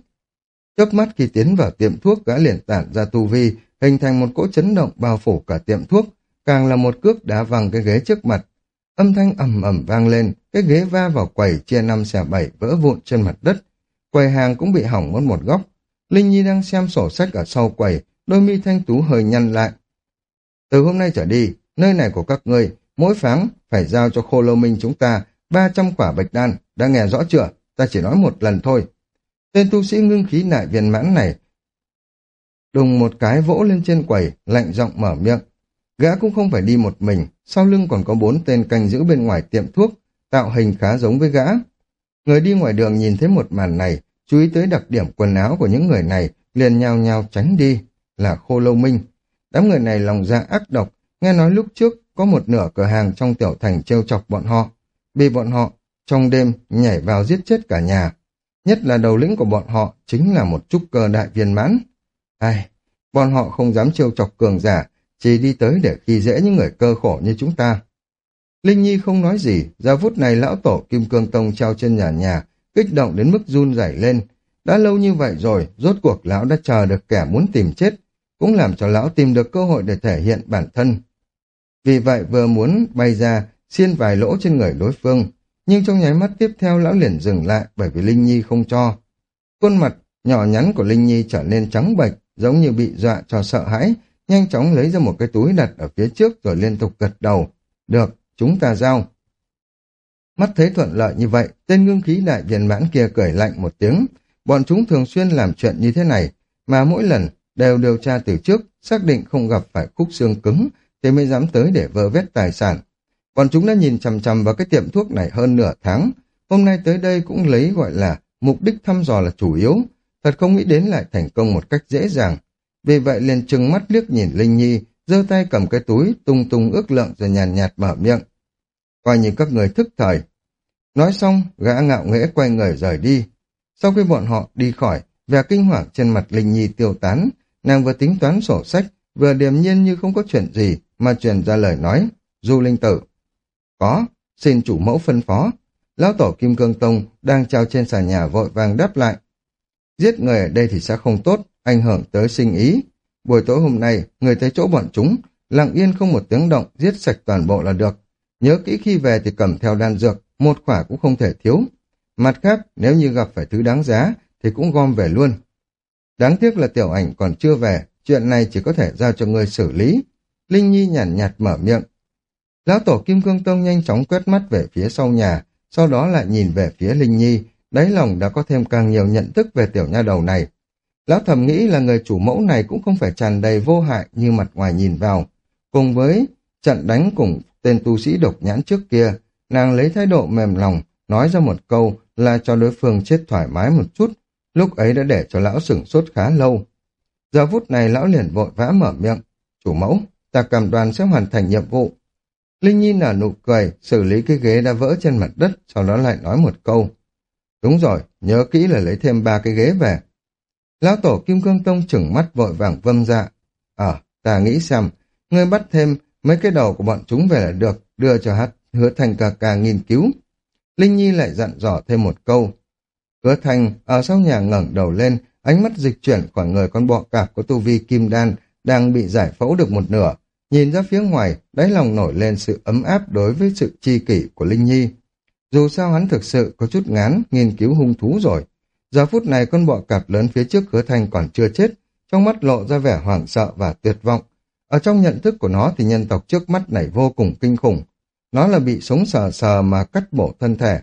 Chớp mắt khi tiến vào tiệm thuốc gã liền tản ra tu vi, hình thành một cỗ chấn động bao phủ cả tiệm thuốc, càng là một cước đá văng cái ghế trước mặt. Âm thanh ầm ầm vang lên, cái ghế va vào quầy chia năm xẻ bảy vỡ vụn trên mặt đất. Quầy hàng cũng bị hỏng mất một góc. Linh Nhi đang xem sổ sách ở sau quầy, đôi mi thanh tú hơi nhăn lại. Từ hôm nay trở đi, nơi này của các ngươi, mỗi pháng phải giao cho khô lâu minh chúng ta 300 quả bạch đan, đã nghe rõ chưa? Ta chỉ nói một lần thôi. Tên tu sĩ ngưng khí nại viên mãn này đùng một cái vỗ lên trên quầy, lạnh giọng mở miệng. Gã cũng không phải đi một mình, sau lưng còn có bốn tên canh giữ bên ngoài tiệm thuốc, tạo hình khá giống với gã. Người đi ngoài đường nhìn thấy một màn này, chú ý tới đặc điểm quần áo của những người này, liền nhào nhào tránh đi, là khô lâu minh. Đám người này lòng dạ ác độc, nghe nói lúc trước có một nửa cửa hàng trong tiểu thành trêu chọc bọn họ, bị bọn họ trong đêm nhảy vào giết chết cả nhà. Nhất là đầu lĩnh của bọn họ chính là một trúc cơ đại viên mãn. Ai, bọn họ không dám trêu chọc cường giả, chỉ đi tới để khi dễ những người cơ khổ như chúng ta. Linh Nhi không nói gì, ra phút này lão tổ Kim Cương Tông treo trên nhà nhà, kích động đến mức run rẩy lên. Đã lâu như vậy rồi, rốt cuộc lão đã chờ được kẻ muốn tìm chết, cũng làm cho lão tìm được cơ hội để thể hiện bản thân. Vì vậy vừa muốn bay ra, xiên vài lỗ trên người đối phương, nhưng trong nháy mắt tiếp theo lão liền dừng lại bởi vì Linh Nhi không cho. Khuôn mặt nhỏ nhắn của Linh Nhi trở nên trắng bệch, giống như bị dọa cho sợ hãi, nhanh chóng lấy ra một cái túi đặt ở phía trước rồi liên tục gật đầu. Được, chúng ta giao. Mắt thấy thuận lợi như vậy, tên ngưng khí đại viên mãn kia cười lạnh một tiếng. Bọn chúng thường xuyên làm chuyện như thế này, mà mỗi lần đều điều tra từ trước, xác định không gặp phải khúc xương cứng, thì mới dám tới để vơ vét tài sản. Bọn chúng đã nhìn chằm chằm vào cái tiệm thuốc này hơn nửa tháng, hôm nay tới đây cũng lấy gọi là mục đích thăm dò là chủ yếu, thật không nghĩ đến lại thành công một cách dễ dàng. Vì vậy liền trừng mắt liếc nhìn Linh Nhi, giơ tay cầm cái túi, tung tung ước lượng rồi nhàn nhạt, mở miệng. Coi như các người thức thời. Nói xong, gã ngạo nghễ quay người rời đi. Sau khi bọn họ đi khỏi, vẻ kinh hoàng trên mặt Linh Nhi tiêu tán, nàng vừa tính toán sổ sách, vừa điềm nhiên như không có chuyện gì, mà truyền ra lời nói, du linh tử. Có, xin chủ mẫu phân phó. Lão tổ Kim Cương Tông đang trao trên xà nhà vội vàng đáp lại. Giết người ở đây thì sẽ không tốt, ảnh hưởng tới sinh ý. Buổi tối hôm nay, người tới chỗ bọn chúng, lặng yên không một tiếng động, giết sạch toàn bộ là được. Nhớ kỹ khi về thì cầm theo đan dược, một quả cũng không thể thiếu. Mặt khác, nếu như gặp phải thứ đáng giá, thì cũng gom về luôn. Đáng tiếc là tiểu ảnh còn chưa về, chuyện này chỉ có thể giao cho người xử lý. Linh Nhi nhàn nhạt, nhạt mở miệng. Lão tổ Kim Cương Tông nhanh chóng quét mắt về phía sau nhà, sau đó lại nhìn về phía Linh Nhi, đáy lòng đã có thêm càng nhiều nhận thức về tiểu nha đầu này. Lão thầm nghĩ là người chủ mẫu này cũng không phải tràn đầy vô hại như mặt ngoài nhìn vào. Cùng với trận đánh cùng tên tu sĩ độc nhãn trước kia, nàng lấy thái độ mềm lòng, nói ra một câu là cho đối phương chết thoải mái một chút, lúc ấy đã để cho lão sửng sốt khá lâu. Giờ phút này lão liền vội vã mở miệng, chủ mẫu, ta cầm đoàn sẽ hoàn thành nhiệm vụ. Linh Nhi nở nụ cười, xử lý cái ghế đã vỡ trên mặt đất, sau đó lại nói một câu. Đúng rồi, nhớ kỹ là lấy thêm ba cái ghế về. Lão tổ Kim Cương Tông chừng mắt vội vàng vâm dạ. Ờ, ta nghĩ xem, ngươi bắt thêm mấy cái đầu của bọn chúng về là được, đưa cho hát hứa thành ca ca nghiên cứu. Linh Nhi lại dặn dò thêm một câu. Hứa thành ở sau nhà ngẩng đầu lên, ánh mắt dịch chuyển khỏi người con bọ cạp của tu vi kim đan đang bị giải phẫu được một nửa. Nhìn ra phía ngoài, đáy lòng nổi lên sự ấm áp đối với sự chi kỷ của Linh Nhi. Dù sao hắn thực sự có chút ngán nghiên cứu hung thú rồi. Giờ phút này con bọ cạp lớn phía trước hứa thành còn chưa chết, trong mắt lộ ra vẻ hoảng sợ và tuyệt vọng. Ở trong nhận thức của nó thì nhân tộc trước mắt này vô cùng kinh khủng. Nó là bị sống sờ sờ mà cắt bổ thân thể.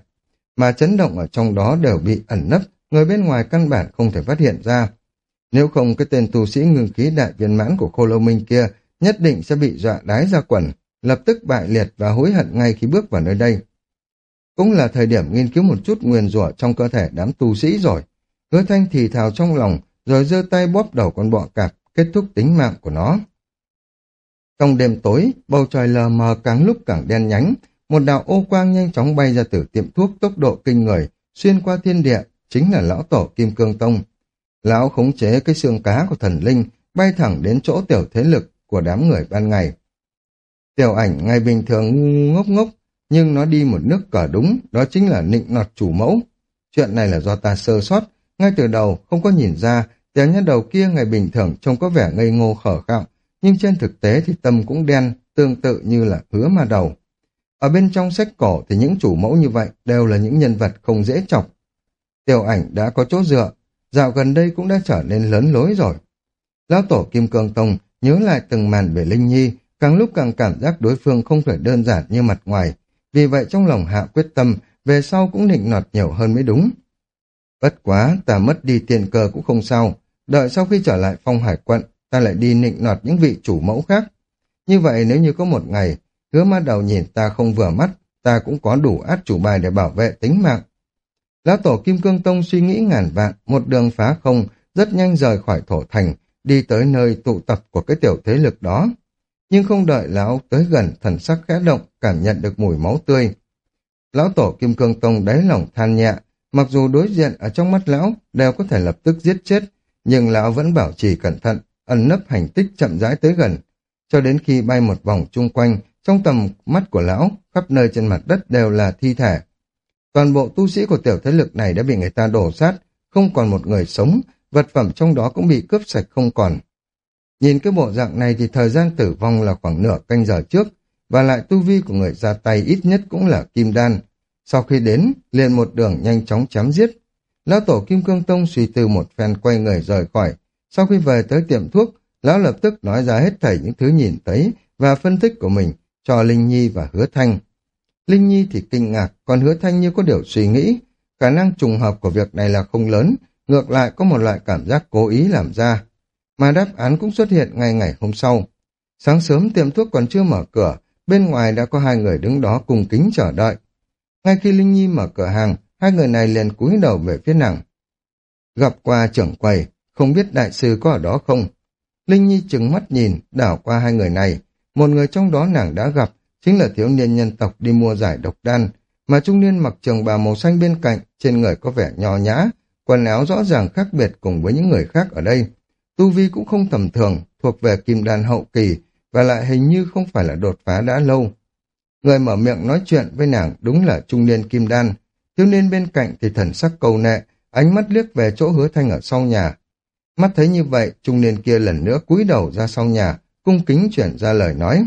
Mà chấn động ở trong đó đều bị ẩn nấp, người bên ngoài căn bản không thể phát hiện ra. Nếu không cái tên tu sĩ ngưng khí đại viên mãn của Khô Lâu Minh kia nhất định sẽ bị dọa đái ra quần, lập tức bại liệt và hối hận ngay khi bước vào nơi đây. Cũng là thời điểm nghiên cứu một chút nguyên rủa trong cơ thể đám tu sĩ rồi. Hứa thanh thì thào trong lòng, rồi giơ tay bóp đầu con bọ cạp, kết thúc tính mạng của nó. Trong đêm tối, bầu trời lờ mờ càng lúc càng đen nhánh, một đạo ô quang nhanh chóng bay ra từ tiệm thuốc tốc độ kinh người, xuyên qua thiên địa, chính là lão tổ Kim Cương Tông. Lão khống chế cái xương cá của thần linh, bay thẳng đến chỗ tiểu thế lực của đám người ban ngày. Tiểu ảnh ngày bình thường ngốc ngốc, nhưng nó đi một nước cờ đúng, đó chính là nịnh nọt chủ mẫu. Chuyện này là do ta sơ sót, ngay từ đầu không có nhìn ra, tiểu nhân đầu kia ngày bình thường trông có vẻ ngây ngô khở khạo, nhưng trên thực tế thì tâm cũng đen, tương tự như là hứa mà đầu. Ở bên trong sách cổ thì những chủ mẫu như vậy đều là những nhân vật không dễ chọc. Tiểu ảnh đã có chỗ dựa, dạo gần đây cũng đã trở nên lớn lối rồi. Lão tổ Kim Cương Tông nhớ lại từng màn về Linh Nhi, càng lúc càng cảm giác đối phương không phải đơn giản như mặt ngoài, vì vậy trong lòng hạ quyết tâm, về sau cũng định nọt nhiều hơn mới đúng. Bất quá, ta mất đi tiền cờ cũng không sao, đợi sau khi trở lại phong hải quận, ta lại đi nịnh nọt những vị chủ mẫu khác. Như vậy nếu như có một ngày, hứa ma đầu nhìn ta không vừa mắt, ta cũng có đủ át chủ bài để bảo vệ tính mạng. Lão tổ Kim Cương Tông suy nghĩ ngàn vạn, một đường phá không, rất nhanh rời khỏi thổ thành, đi tới nơi tụ tập của cái tiểu thế lực đó. Nhưng không đợi lão tới gần thần sắc khẽ động, cảm nhận được mùi máu tươi. lão tổ Kim Cương Tông đáy lòng than nhẹ, mặc dù đối diện ở trong mắt lão đều có thể lập tức giết chết, nhưng lão vẫn bảo trì cẩn thận, ẩn nấp hành tích chậm rãi tới gần, cho đến khi bay một vòng chung quanh, trong tầm mắt của lão, khắp nơi trên mặt đất đều là thi thể. Toàn bộ tu sĩ của tiểu thế lực này đã bị người ta đổ sát, không còn một người sống, vật phẩm trong đó cũng bị cướp sạch không còn. Nhìn cái bộ dạng này thì thời gian tử vong là khoảng nửa canh giờ trước, và lại tu vi của người ra tay ít nhất cũng là kim đan. Sau khi đến, liền một đường nhanh chóng chém giết. Lão tổ Kim Cương Tông suy tư một phen quay người rời khỏi. Sau khi về tới tiệm thuốc, lão lập tức nói ra hết thảy những thứ nhìn thấy và phân tích của mình cho Linh Nhi và Hứa Thanh. Linh Nhi thì kinh ngạc, còn Hứa Thanh như có điều suy nghĩ. Khả năng trùng hợp của việc này là không lớn, ngược lại có một loại cảm giác cố ý làm ra. Mà đáp án cũng xuất hiện ngay ngày hôm sau. Sáng sớm tiệm thuốc còn chưa mở cửa, bên ngoài đã có hai người đứng đó cùng kính chờ đợi. Ngay khi Linh Nhi mở cửa hàng, hai người này liền cúi đầu về phía nàng. Gặp qua trưởng quầy, không biết đại sư có ở đó không? Linh Nhi chừng mắt nhìn, đảo qua hai người này. Một người trong đó nàng đã gặp, chính là thiếu niên nhân tộc đi mua giải độc đan, mà trung niên mặc trường bào màu xanh bên cạnh, trên người có vẻ nho nhã, quần áo rõ ràng khác biệt cùng với những người khác ở đây. Tu Vi cũng không tầm thường, thuộc về kim đan hậu kỳ, và lại hình như không phải là đột phá đã lâu. Người mở miệng nói chuyện với nàng đúng là trung niên kim đan, thiếu niên bên cạnh thì thần sắc cầu nệ, ánh mắt liếc về chỗ hứa thanh ở sau nhà. Mắt thấy như vậy, trung niên kia lần nữa cúi đầu ra sau nhà, cung kính chuyển ra lời nói.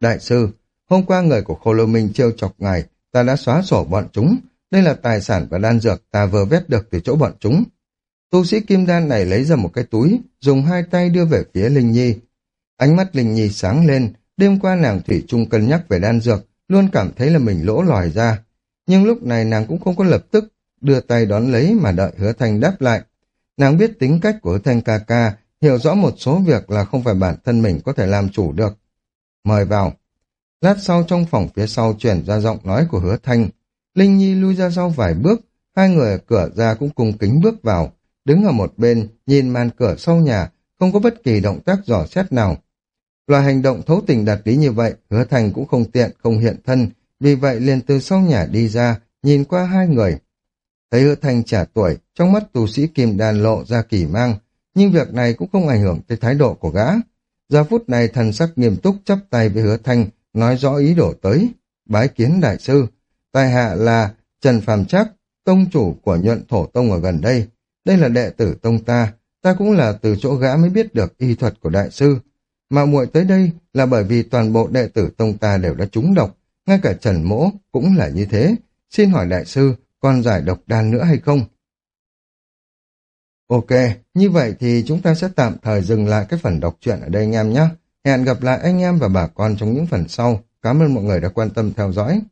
Đại sư, hôm qua người của Khô Lô Minh trêu chọc ngài, ta đã xóa sổ bọn chúng. Đây là tài sản và đan dược ta vừa vét được từ chỗ bọn chúng. Tu sĩ kim đan này lấy ra một cái túi, dùng hai tay đưa về phía Linh Nhi. Ánh mắt Linh Nhi sáng lên, đêm qua nàng Thủy chung cân nhắc về đan dược, luôn cảm thấy là mình lỗ lòi ra. Nhưng lúc này nàng cũng không có lập tức đưa tay đón lấy mà đợi hứa thanh đáp lại. Nàng biết tính cách của hứa thanh ca ca, hiểu rõ một số việc là không phải bản thân mình có thể làm chủ được. Mời vào. Lát sau trong phòng phía sau chuyển ra giọng nói của hứa thanh. Linh Nhi lui ra sau vài bước, hai người ở cửa ra cũng cùng kính bước vào, đứng ở một bên, nhìn màn cửa sau nhà, không có bất kỳ động tác dò xét nào. Loại hành động thấu tình đạt lý như vậy, hứa Thanh cũng không tiện, không hiện thân, vì vậy liền từ sau nhà đi ra, nhìn qua hai người. Thấy hứa thành trả tuổi, trong mắt tù sĩ kim đàn lộ ra kỳ mang, nhưng việc này cũng không ảnh hưởng tới thái độ của gã. Giờ phút này thần sắc nghiêm túc chắp tay với hứa thanh, nói rõ ý đồ tới. Bái kiến đại sư, tài hạ là Trần Phàm Trác, tông chủ của nhuận thổ tông ở gần đây. Đây là đệ tử tông ta, ta cũng là từ chỗ gã mới biết được y thuật của đại sư. Mà muội tới đây là bởi vì toàn bộ đệ tử tông ta đều đã trúng độc, ngay cả Trần Mỗ cũng là như thế. Xin hỏi đại sư, còn giải độc đan nữa hay không? Ok, như vậy thì chúng ta sẽ tạm thời dừng lại cái phần đọc truyện ở đây anh em nhé. Hẹn gặp lại anh em và bà con trong những phần sau. Cảm ơn mọi người đã quan tâm theo dõi.